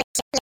Click, click, click.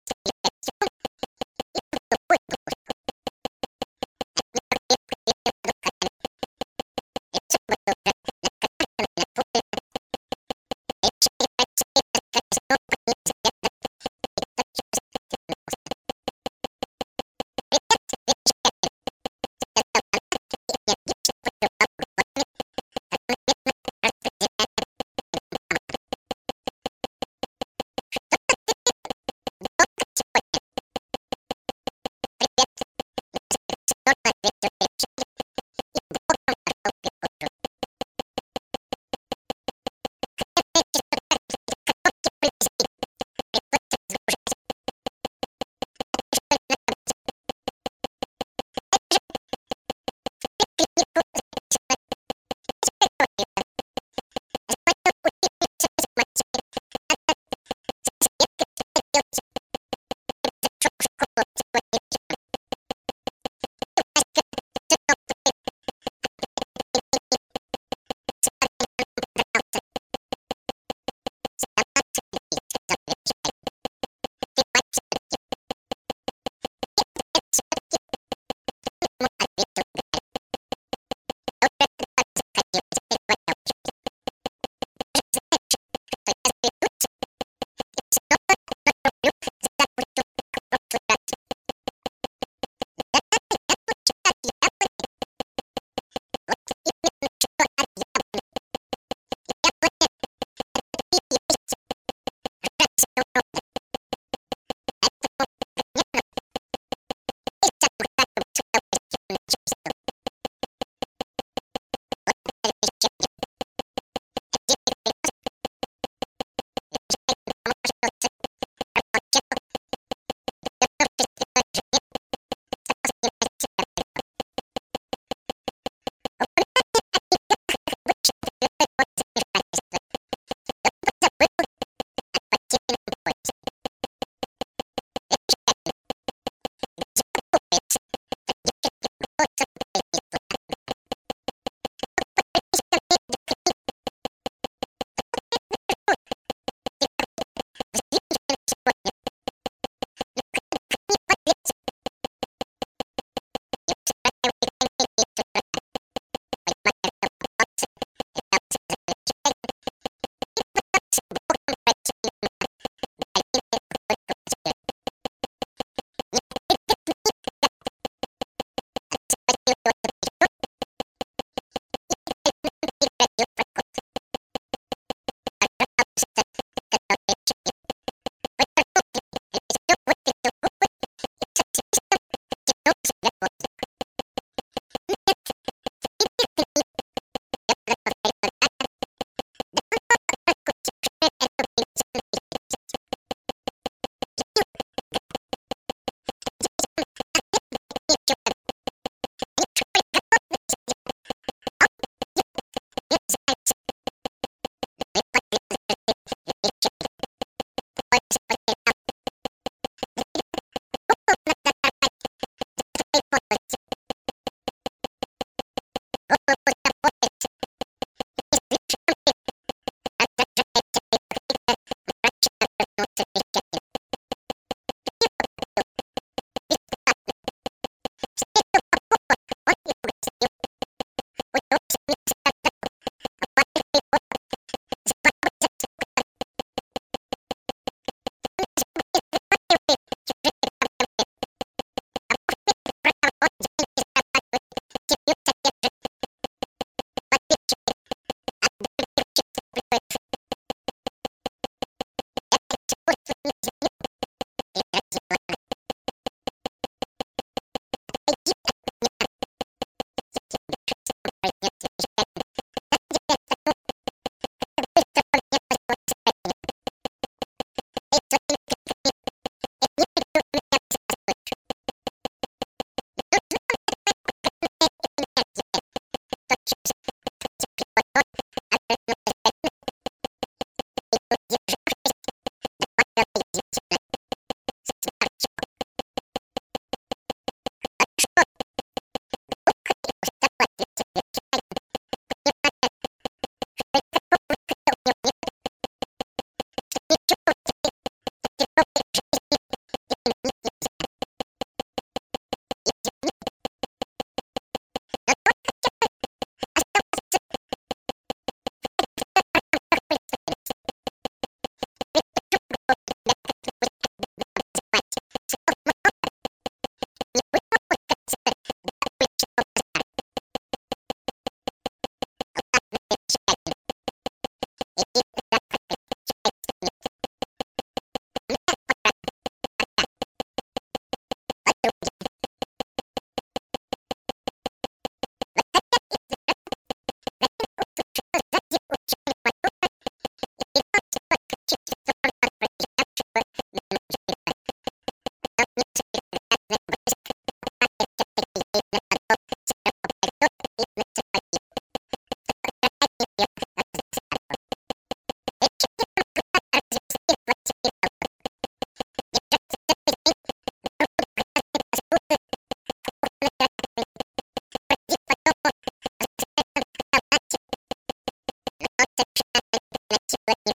Начала